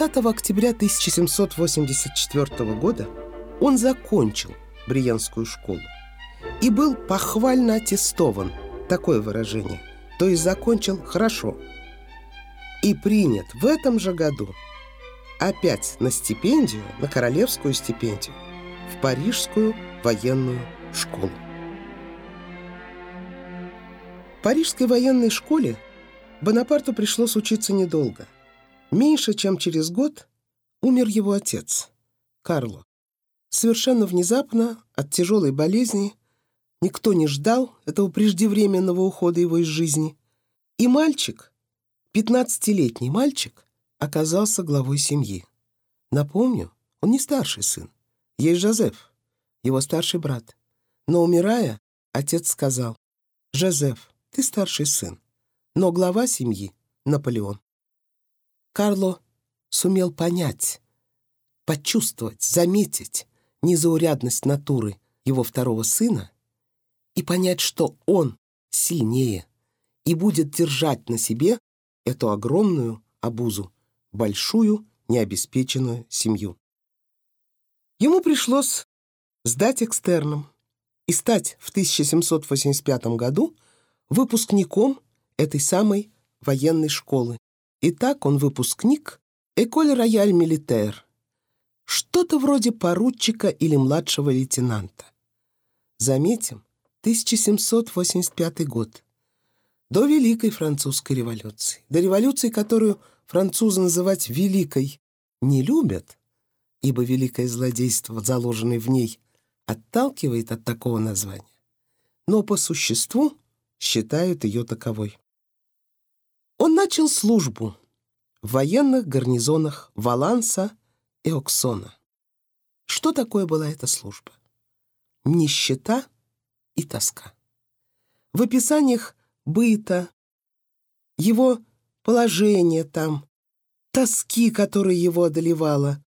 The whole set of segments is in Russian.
30 октября 1784 года он закончил Бриенскую школу и был похвально аттестован, такое выражение, то есть закончил хорошо, и принят в этом же году опять на стипендию, на королевскую стипендию, в Парижскую военную школу. В Парижской военной школе Бонапарту пришлось учиться недолго. Меньше чем через год умер его отец, Карло. Совершенно внезапно, от тяжелой болезни, никто не ждал этого преждевременного ухода его из жизни. И мальчик, 15-летний мальчик, оказался главой семьи. Напомню, он не старший сын. Есть Жозеф, его старший брат. Но, умирая, отец сказал, «Жозеф, ты старший сын, но глава семьи — Наполеон». Карло сумел понять, почувствовать, заметить незаурядность натуры его второго сына и понять, что он сильнее и будет держать на себе эту огромную обузу, большую необеспеченную семью. Ему пришлось сдать экстерном и стать в 1785 году выпускником этой самой военной школы. И так он выпускник Эколь Рояль Милитер, что-то вроде поручика или младшего лейтенанта. Заметим, 1785 год. До Великой Французской революции. До революции, которую французы называть «великой» не любят, ибо великое злодейство, заложенное в ней, отталкивает от такого названия, но по существу считают ее таковой. Он начал службу в военных гарнизонах Валанса и Оксона. Что такое была эта служба? Нищета и тоска. В описаниях быта, его положения там, тоски, которая его одолевала,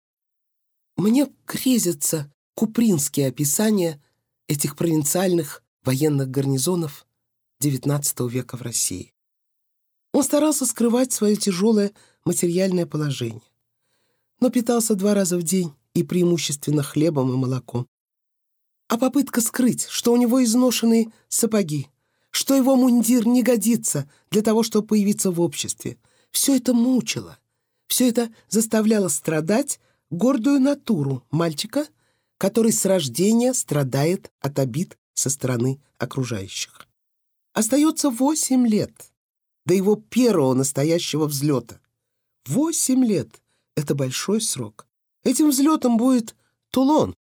мне грезятся купринские описания этих провинциальных военных гарнизонов XIX века в России. Он старался скрывать свое тяжелое материальное положение но питался два раза в день и преимущественно хлебом и молоком. А попытка скрыть, что у него изношенные сапоги, что его мундир не годится для того, чтобы появиться в обществе, все это мучило, все это заставляло страдать гордую натуру мальчика, который с рождения страдает от обид со стороны окружающих. Остается восемь лет до его первого настоящего взлета. Восемь лет! Это большой срок. Этим взлетом будет Тулон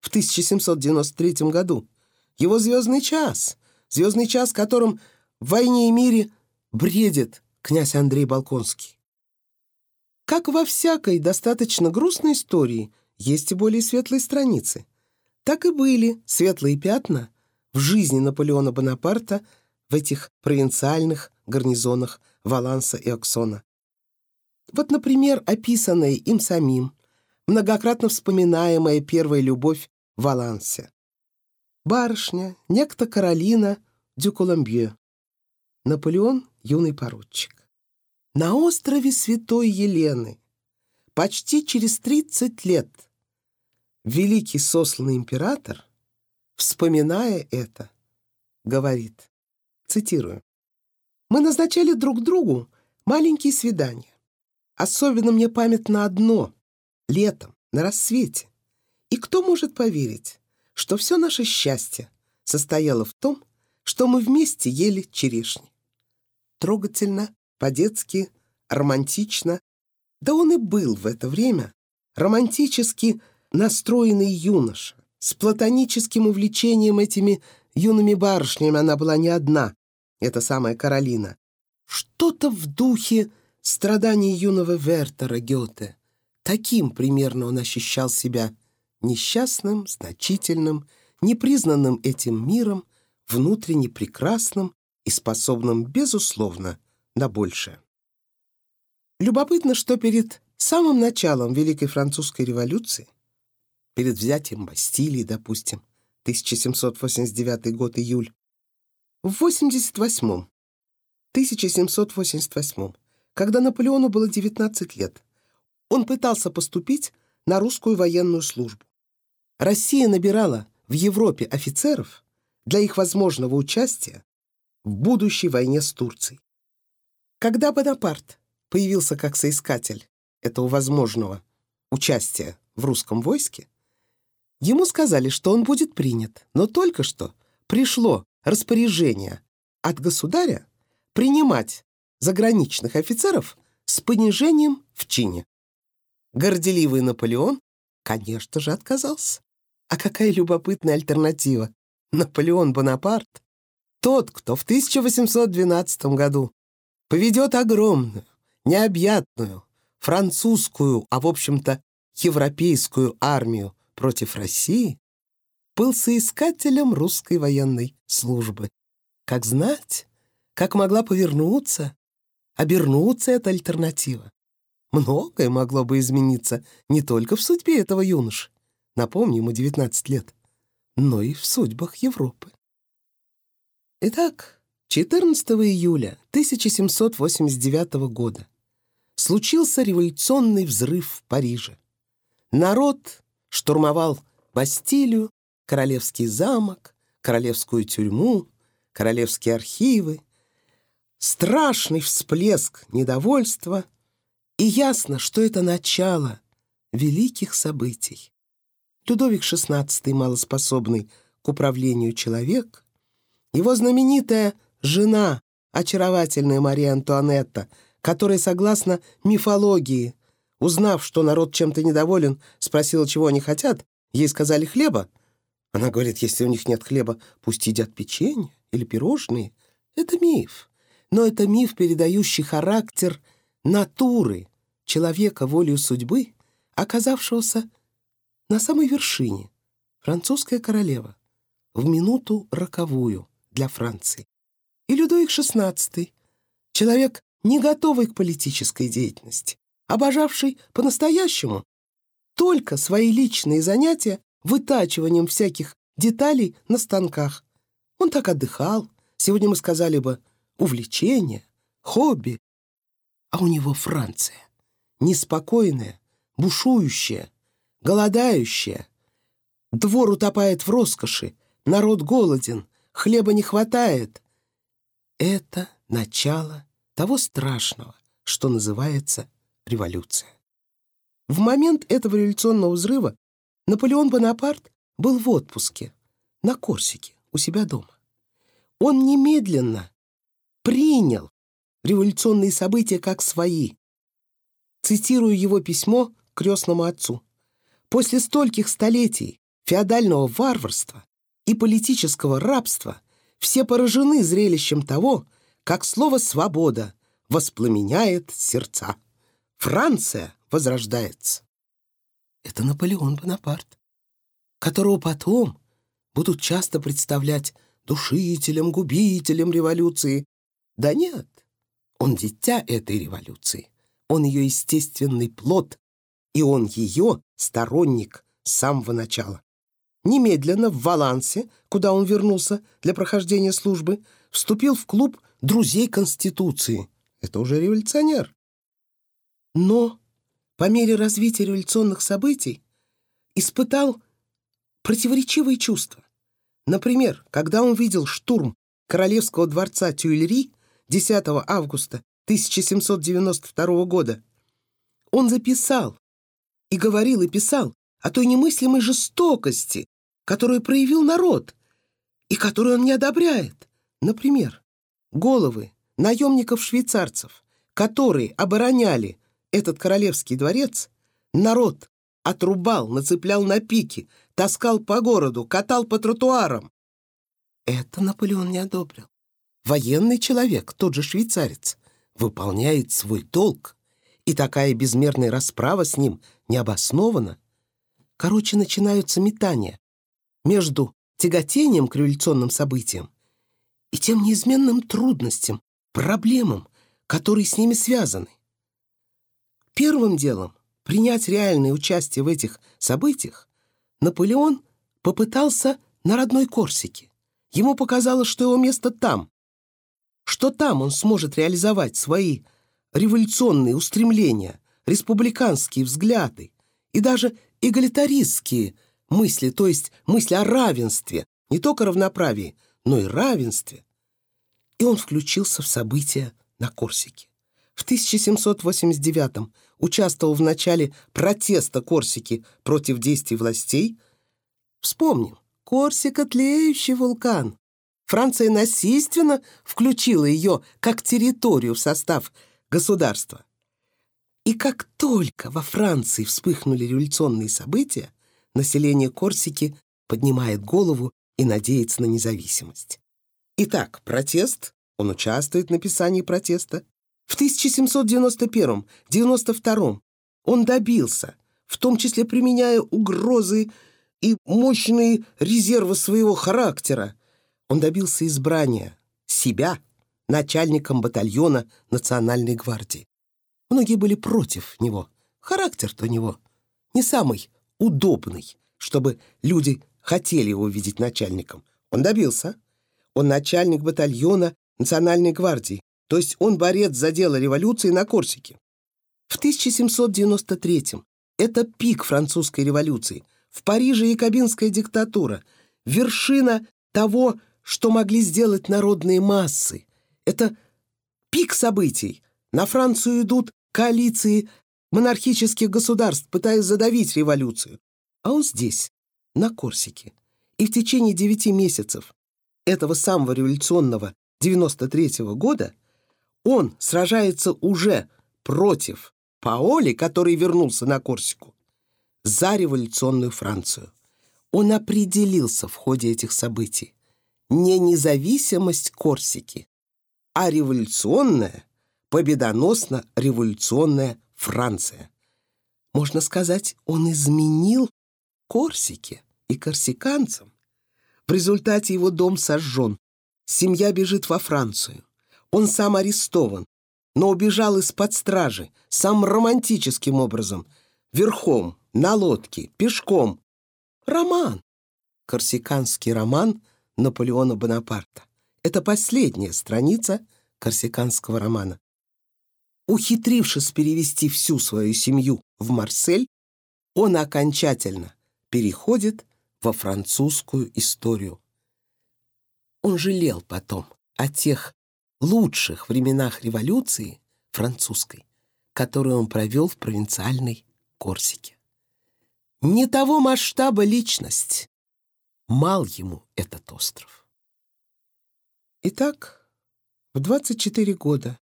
в 1793 году. Его звездный час. Звездный час, которым в «Войне и мире» бредит князь Андрей Балконский. Как во всякой достаточно грустной истории есть и более светлые страницы, так и были светлые пятна в жизни Наполеона Бонапарта в этих провинциальных гарнизонах Валанса и Оксона. Вот, например, описанная им самим, многократно вспоминаемая первая любовь Валансе. Барышня, некто Каролина Дюколамбье. Наполеон — юный поручик. На острове Святой Елены, почти через 30 лет, великий сосланный император, вспоминая это, говорит, цитирую, «Мы назначали друг другу маленькие свидания. Особенно мне памятно одно — летом, на рассвете. И кто может поверить, что все наше счастье состояло в том, что мы вместе ели черешни? Трогательно, по-детски, романтично. Да он и был в это время романтически настроенный юноша. С платоническим увлечением этими юными барышнями она была не одна, эта самая Каролина. Что-то в духе страданий юного Вертера Гёте. Таким примерно он ощущал себя несчастным, значительным, непризнанным этим миром, внутренне прекрасным и способным, безусловно, на большее. Любопытно, что перед самым началом Великой Французской революции, перед взятием Бастилии, допустим, 1789 год, июль, в 88-м, 1788 когда Наполеону было 19 лет. он пытался поступить на русскую военную службу. Россия набирала в Европе офицеров для их возможного участия в будущей войне с Турцией. Когда Бонапарт появился как соискатель этого возможного участия в русском войске, ему сказали, что он будет принят, но только что пришло распоряжение от государя принимать заграничных офицеров с понижением в чине. Горделивый Наполеон, конечно же, отказался. А какая любопытная альтернатива? Наполеон Бонапарт, тот, кто в 1812 году поведет огромную, необъятную, французскую, а в общем-то европейскую армию против России, был соискателем русской военной службы. Как знать, как могла повернуться, обернуться эта альтернатива. Многое могло бы измениться не только в судьбе этого юноши, напомню, ему 19 лет, но и в судьбах Европы. Итак, 14 июля 1789 года случился революционный взрыв в Париже. Народ штурмовал Бастилию, Королевский замок, Королевскую тюрьму, Королевские архивы. Страшный всплеск недовольства, и ясно, что это начало великих событий. Людовик XVI, малоспособный к управлению человек, его знаменитая жена, очаровательная Мария Антуанетта, которая, согласно мифологии, узнав, что народ чем-то недоволен, спросила, чего они хотят, ей сказали хлеба. Она говорит, если у них нет хлеба, пусть едят печенье или пирожные. Это миф. Но это миф, передающий характер натуры человека волею судьбы, оказавшегося на самой вершине, французская королева, в минуту роковую для Франции. И Людовик XVI, человек, не готовый к политической деятельности, обожавший по-настоящему только свои личные занятия вытачиванием всяких деталей на станках. Он так отдыхал, сегодня мы сказали бы увлечение, хобби. А у него Франция, неспокойная, бушующая, голодающая. Двор утопает в роскоши, народ голоден, хлеба не хватает. Это начало того страшного, что называется революция. В момент этого революционного взрыва Наполеон Бонапарт был в отпуске на Корсике у себя дома. Он немедленно принял революционные события как свои. Цитирую его письмо крестному отцу. После стольких столетий феодального варварства и политического рабства все поражены зрелищем того, как слово «свобода» воспламеняет сердца. Франция возрождается. Это Наполеон Бонапарт, которого потом будут часто представлять душителем, губителем революции. Да нет, он дитя этой революции. Он ее естественный плод, и он ее сторонник с самого начала. Немедленно в Валансе, куда он вернулся для прохождения службы, вступил в клуб друзей Конституции. Это уже революционер. Но по мере развития революционных событий испытал противоречивые чувства. Например, когда он видел штурм Королевского дворца Тюильри 10 августа 1792 года, он записал и говорил и писал о той немыслимой жестокости, которую проявил народ и которую он не одобряет. Например, головы наемников-швейцарцев, которые обороняли этот королевский дворец, народ отрубал, нацеплял на пики, таскал по городу, катал по тротуарам. Это Наполеон не одобрил. Военный человек, тот же швейцарец, выполняет свой долг, и такая безмерная расправа с ним необоснована. Короче, начинаются метания между тяготением к революционным событиям и тем неизменным трудностям, проблемам, которые с ними связаны. Первым делом принять реальное участие в этих событиях Наполеон попытался на родной Корсике. Ему показалось, что его место там, что там он сможет реализовать свои революционные устремления, республиканские взгляды и даже эгалитаристские мысли, то есть мысли о равенстве, не только равноправии, но и равенстве. И он включился в события на Корсике. В 1789 участвовал в начале протеста Корсики против действий властей. Вспомним, Корсика — тлеющий вулкан. Франция насильственно включила ее как территорию в состав государства. И как только во Франции вспыхнули революционные события, население Корсики поднимает голову и надеется на независимость. Итак, протест, он участвует в написании протеста. В 1791-92 он добился, в том числе применяя угрозы и мощные резервы своего характера, он добился избрания себя начальником батальона Национальной гвардии. Многие были против него. Характер-то у него не самый удобный, чтобы люди хотели его видеть начальником. Он добился. Он начальник батальона Национальной гвардии, то есть он борец за дело революции на Корсике. В 1793-м это пик французской революции. В Париже якобинская диктатура. Вершина того, что могли сделать народные массы. Это пик событий. На Францию идут коалиции монархических государств, пытаясь задавить революцию. А он здесь, на Корсике. И в течение девяти месяцев этого самого революционного 93 -го года он сражается уже против Паоли, который вернулся на Корсику, за революционную Францию. Он определился в ходе этих событий. Не независимость Корсики, а революционная, победоносно-революционная Франция. Можно сказать, он изменил Корсике и корсиканцам. В результате его дом сожжен, семья бежит во Францию. Он сам арестован, но убежал из-под стражи самым романтическим образом, верхом, на лодке, пешком. Роман. Корсиканский роман Наполеона Бонапарта. Это последняя страница корсиканского романа. Ухитрившись перевести всю свою семью в Марсель, он окончательно переходит во французскую историю. Он жалел потом о тех лучших временах революции французской, которую он провел в провинциальной Корсике. Не того масштаба личность. Мал ему этот остров. Итак, в 24 года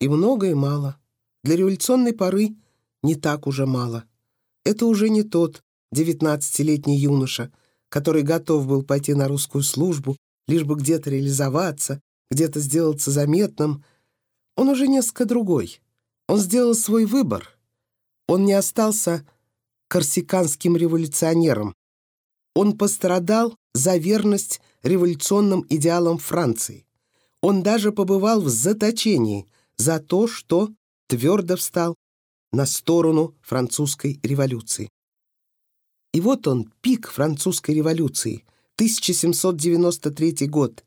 и много, и мало. Для революционной поры не так уже мало. Это уже не тот девятнадцатилетний юноша, который готов был пойти на русскую службу, лишь бы где-то реализоваться, где-то сделаться заметным. Он уже несколько другой. Он сделал свой выбор. Он не остался корсиканским революционером. Он пострадал за верность революционным идеалам Франции. Он даже побывал в заточении – за то, что твердо встал на сторону французской революции. И вот он, пик французской революции, 1793 год.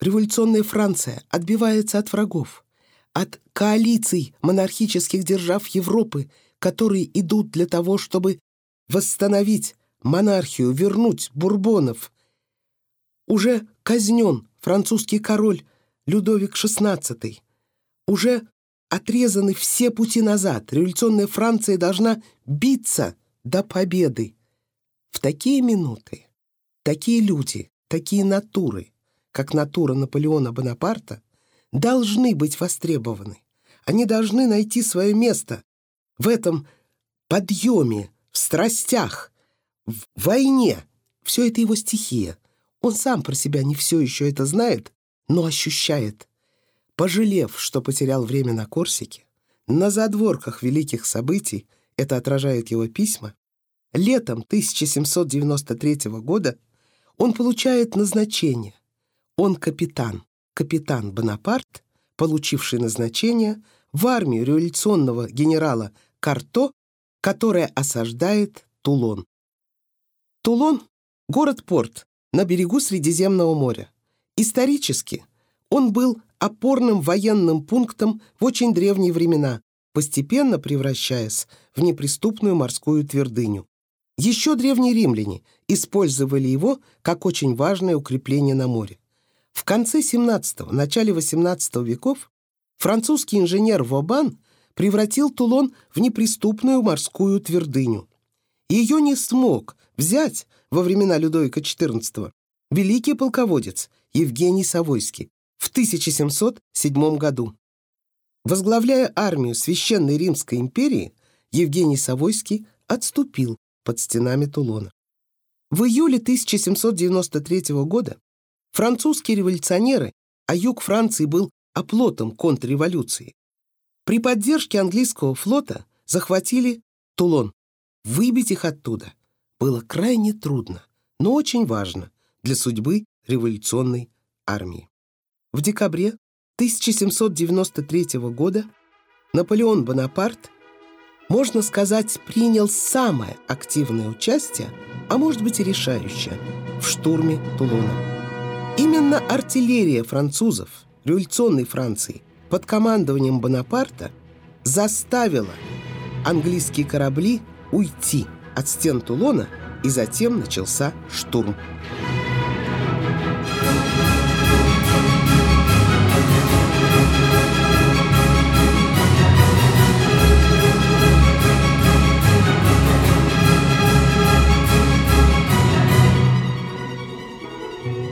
Революционная Франция отбивается от врагов, от коалиций монархических держав Европы, которые идут для того, чтобы восстановить монархию, вернуть бурбонов. Уже казнен французский король Людовик XVI уже отрезаны все пути назад. Революционная Франция должна биться до победы. В такие минуты такие люди, такие натуры, как натура Наполеона Бонапарта, должны быть востребованы. Они должны найти свое место в этом подъеме, в страстях, в войне. Все это его стихия. Он сам про себя не все еще это знает, но ощущает. Пожалев, что потерял время на Корсике, на задворках великих событий, это отражает его письма, летом 1793 года он получает назначение. Он капитан, капитан Бонапарт, получивший назначение в армию революционного генерала Карто, которая осаждает Тулон. Тулон — город-порт на берегу Средиземного моря. Исторически он был опорным военным пунктом в очень древние времена, постепенно превращаясь в неприступную морскую твердыню. Еще древние римляне использовали его как очень важное укрепление на море. В конце 17 начале 18 веков французский инженер Вобан превратил Тулон в неприступную морскую твердыню. Ее не смог взять во времена Людовика XIV великий полководец Евгений Савойский в 1707 году. Возглавляя армию Священной Римской империи, Евгений Савойский отступил под стенами Тулона. В июле 1793 года французские революционеры, а юг Франции был оплотом контрреволюции, при поддержке английского флота захватили Тулон. Выбить их оттуда было крайне трудно, но очень важно для судьбы революционной армии. В декабре 1793 года Наполеон Бонапарт, можно сказать, принял самое активное участие, а может быть и решающее, в штурме Тулона. Именно артиллерия французов, революционной Франции, под командованием Бонапарта заставила английские корабли уйти от стен Тулона, и затем начался штурм.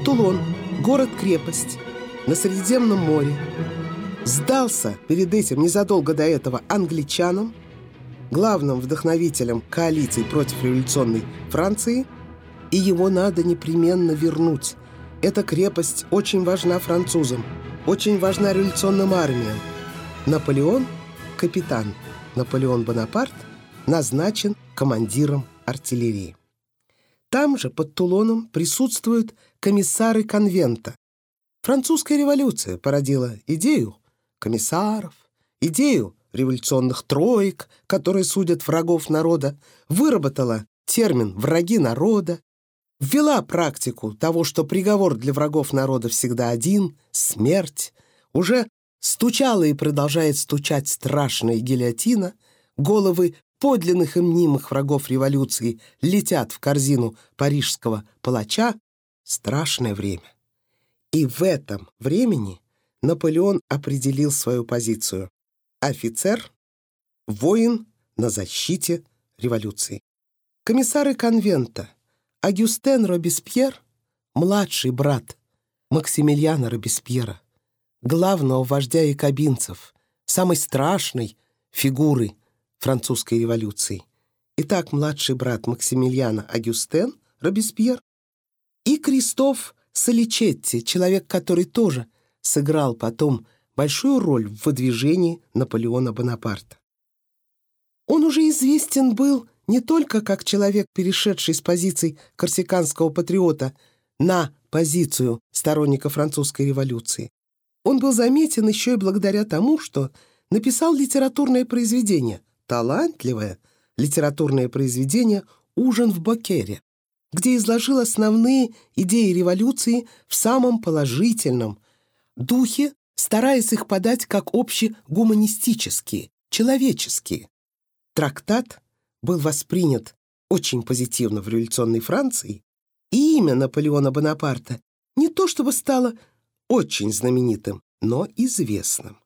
Тулон, город-крепость на Средиземном море, сдался перед этим незадолго до этого англичанам, главным вдохновителем коалиции против революционной Франции, и его надо непременно вернуть. Эта крепость очень важна французам, очень важна революционным армиям. Наполеон, капитан Наполеон Бонапарт, назначен командиром артиллерии. Там же, под Тулоном, присутствуют комиссары конвента. Французская революция породила идею комиссаров, идею революционных троек, которые судят врагов народа, выработала термин «враги народа», ввела практику того, что приговор для врагов народа всегда один — смерть, уже стучала и продолжает стучать страшная гильотина, головы подлинных и мнимых врагов революции летят в корзину парижского палача, страшное время. И в этом времени Наполеон определил свою позицию. Офицер, воин на защите революции. Комиссары конвента Агюстен Робеспьер, младший брат Максимилиана Робеспьера, главного вождя якобинцев, самой страшной фигуры французской революции. Итак, младший брат Максимилиана Агюстен Робеспьер и Кристоф Соличетти, человек, который тоже – сыграл потом большую роль в выдвижении Наполеона Бонапарта. Он уже известен был не только как человек, перешедший с позиций корсиканского патриота на позицию сторонника французской революции. Он был заметен еще и благодаря тому, что написал литературное произведение, талантливое литературное произведение «Ужин в Бакере», где изложил основные идеи революции в самом положительном, духе, стараясь их подать как общегуманистические, человеческие. Трактат был воспринят очень позитивно в революционной Франции, и имя Наполеона Бонапарта не то чтобы стало очень знаменитым, но известным.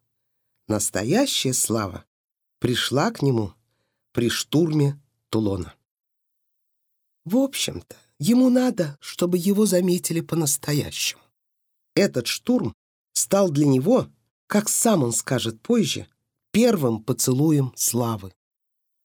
Настоящая слава пришла к нему при штурме Тулона. В общем-то, ему надо, чтобы его заметили по-настоящему. Этот штурм стал для него, как сам он скажет позже, первым поцелуем славы.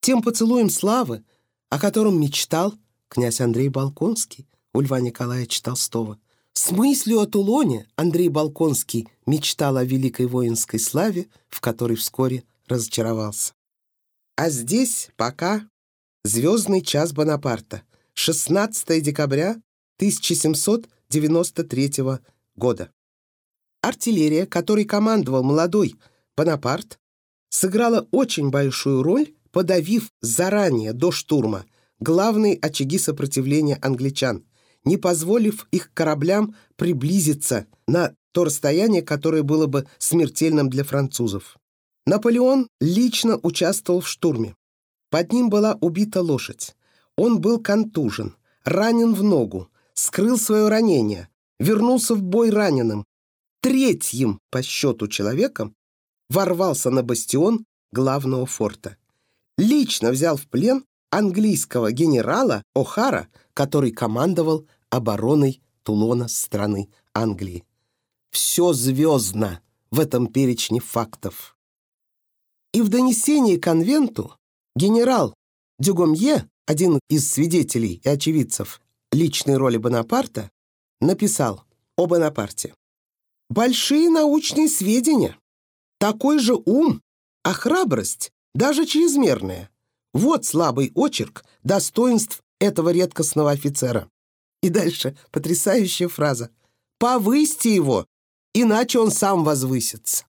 Тем поцелуем славы, о котором мечтал князь Андрей Балконский у Льва Николаевича Толстого. С мыслью о Тулоне Андрей Балконский мечтал о великой воинской славе, в которой вскоре разочаровался. А здесь пока звездный час Бонапарта, 16 декабря 1793 года. Артиллерия, которой командовал молодой Бонапарт, сыграла очень большую роль, подавив заранее до штурма главные очаги сопротивления англичан, не позволив их кораблям приблизиться на то расстояние, которое было бы смертельным для французов. Наполеон лично участвовал в штурме. Под ним была убита лошадь. Он был контужен, ранен в ногу, скрыл свое ранение, вернулся в бой раненым. Третьим по счету человеком ворвался на бастион главного форта. Лично взял в плен английского генерала О'Хара, который командовал обороной Тулона страны Англии. Все звездно в этом перечне фактов. И в донесении конвенту генерал Дюгомье, один из свидетелей и очевидцев личной роли Бонапарта, написал о Бонапарте. «Большие научные сведения, такой же ум, а храбрость даже чрезмерная. Вот слабый очерк достоинств этого редкостного офицера». И дальше потрясающая фраза. «Повысьте его, иначе он сам возвысится».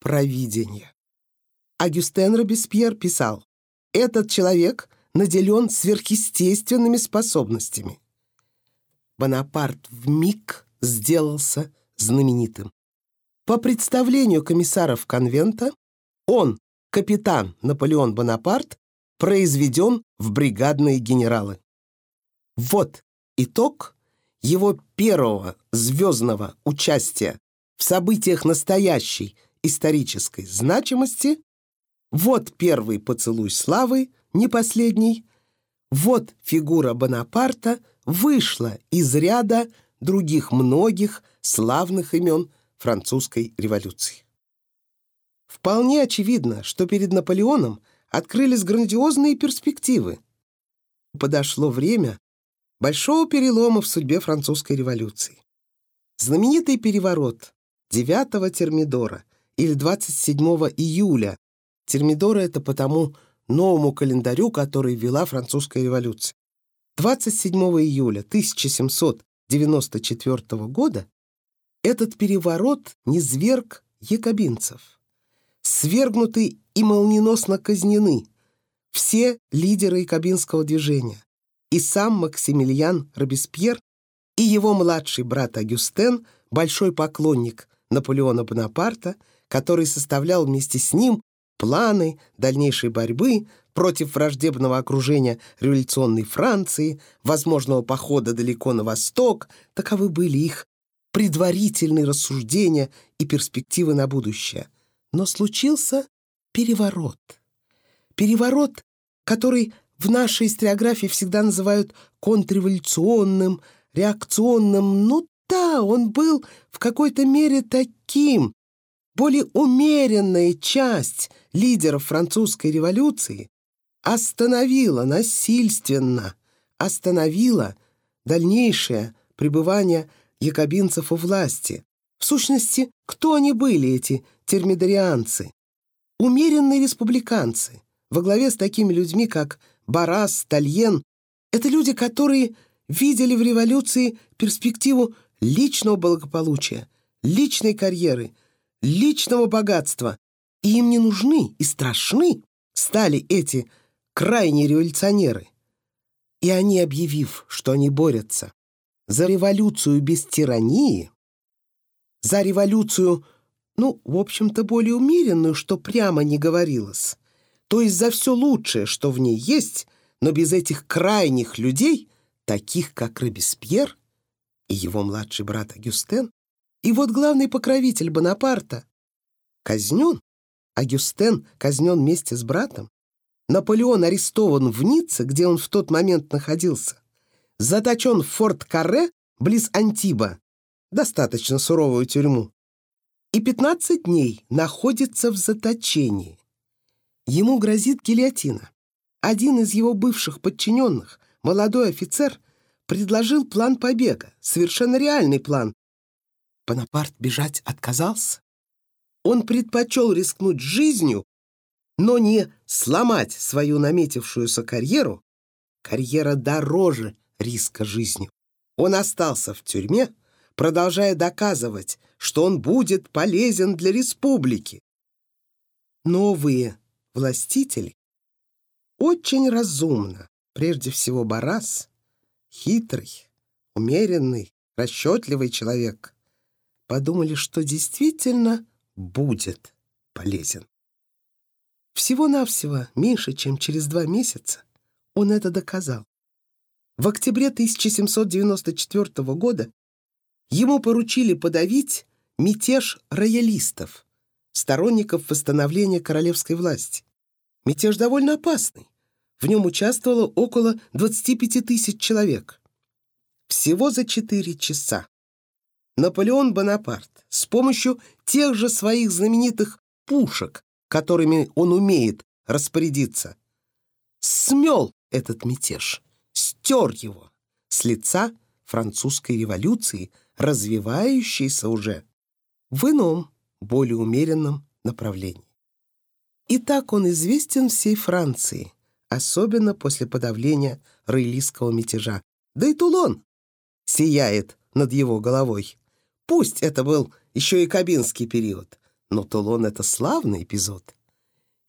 Провидение. Агюстен Робеспьер писал, «Этот человек наделен сверхъестественными способностями». Бонапарт в миг сделался знаменитым. По представлению комиссаров конвента, он, капитан Наполеон Бонапарт, произведен в бригадные генералы. Вот итог его первого звездного участия в событиях настоящей исторической значимости, вот первый поцелуй славы, не последний, вот фигура Бонапарта вышла из ряда других многих славных имен французской революции. Вполне очевидно, что перед Наполеоном открылись грандиозные перспективы. Подошло время большого перелома в судьбе французской революции. Знаменитый переворот 9 Термидора или 27 июля. Термидора — это потому новому календарю, который ввела французская революция. 27 июля 1794 года этот переворот низверг якобинцев. Свергнуты и молниеносно казнены все лидеры якобинского движения и сам Максимилиан Робеспьер и его младший брат Агюстен, большой поклонник Наполеона Бонапарта, который составлял вместе с ним планы дальнейшей борьбы против враждебного окружения революционной Франции, возможного похода далеко на восток, таковы были их предварительные рассуждения и перспективы на будущее. Но случился переворот. Переворот, который в нашей историографии всегда называют контрреволюционным, реакционным. Ну да, он был в какой-то мере таким. Более умеренная часть лидеров французской революции остановила насильственно, остановила дальнейшее пребывание якобинцев у власти. В сущности, кто они были, эти термидорианцы? Умеренные республиканцы, во главе с такими людьми, как Барас, Тальен — это люди, которые видели в революции перспективу личного благополучия, личной карьеры, личного богатства. И им не нужны и страшны стали эти крайние революционеры. И они, объявив, что они борются за революцию без тирании, за революцию, ну, в общем-то, более умеренную, что прямо не говорилось, то есть за все лучшее, что в ней есть, но без этих крайних людей, таких как Робеспьер и его младший брат Агюстен, и вот главный покровитель Бонапарта казнен, Агюстен казнен вместе с братом, Наполеон арестован в Ницце, где он в тот момент находился, заточен в форт Карре близ Антиба, достаточно суровую тюрьму, и 15 дней находится в заточении. Ему грозит гильотина. Один из его бывших подчиненных, молодой офицер, предложил план побега, совершенно реальный план. Бонапарт бежать отказался. Он предпочел рискнуть жизнью, но не сломать свою наметившуюся карьеру. Карьера дороже риска жизнью. Он остался в тюрьме, продолжая доказывать, что он будет полезен для республики. Новые властители очень разумно, прежде всего Барас, хитрый, умеренный, расчетливый человек, подумали, что действительно будет полезен. Всего-навсего меньше, чем через два месяца он это доказал. В октябре 1794 года ему поручили подавить мятеж роялистов, сторонников восстановления королевской власти. Мятеж довольно опасный. В нем участвовало около 25 тысяч человек. Всего за 4 часа Наполеон Бонапарт с помощью тех же своих знаменитых пушек, которыми он умеет распорядиться, смел этот мятеж, стер его с лица французской революции, развивающейся уже в ином, более умеренном направлении. И так он известен всей Франции, особенно после подавления роялистского мятежа. Да и Тулон сияет над его головой. Пусть это был еще и кабинский период, но Тулон — это славный эпизод.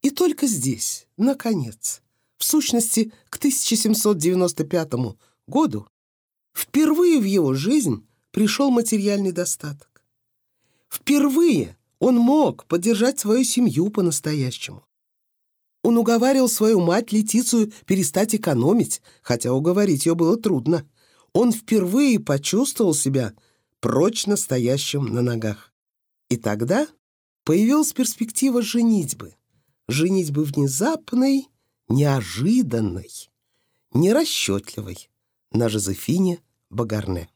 И только здесь, наконец, в сущности, к 1795 году, впервые в его жизнь пришел материальный достаток. Впервые он мог поддержать свою семью по-настоящему. Он уговаривал свою мать Летицию перестать экономить, хотя уговорить ее было трудно. Он впервые почувствовал себя прочно стоящим на ногах. И тогда появилась перспектива женитьбы. Женитьбы внезапной, неожиданной, нерасчетливой на Жозефине Багарне.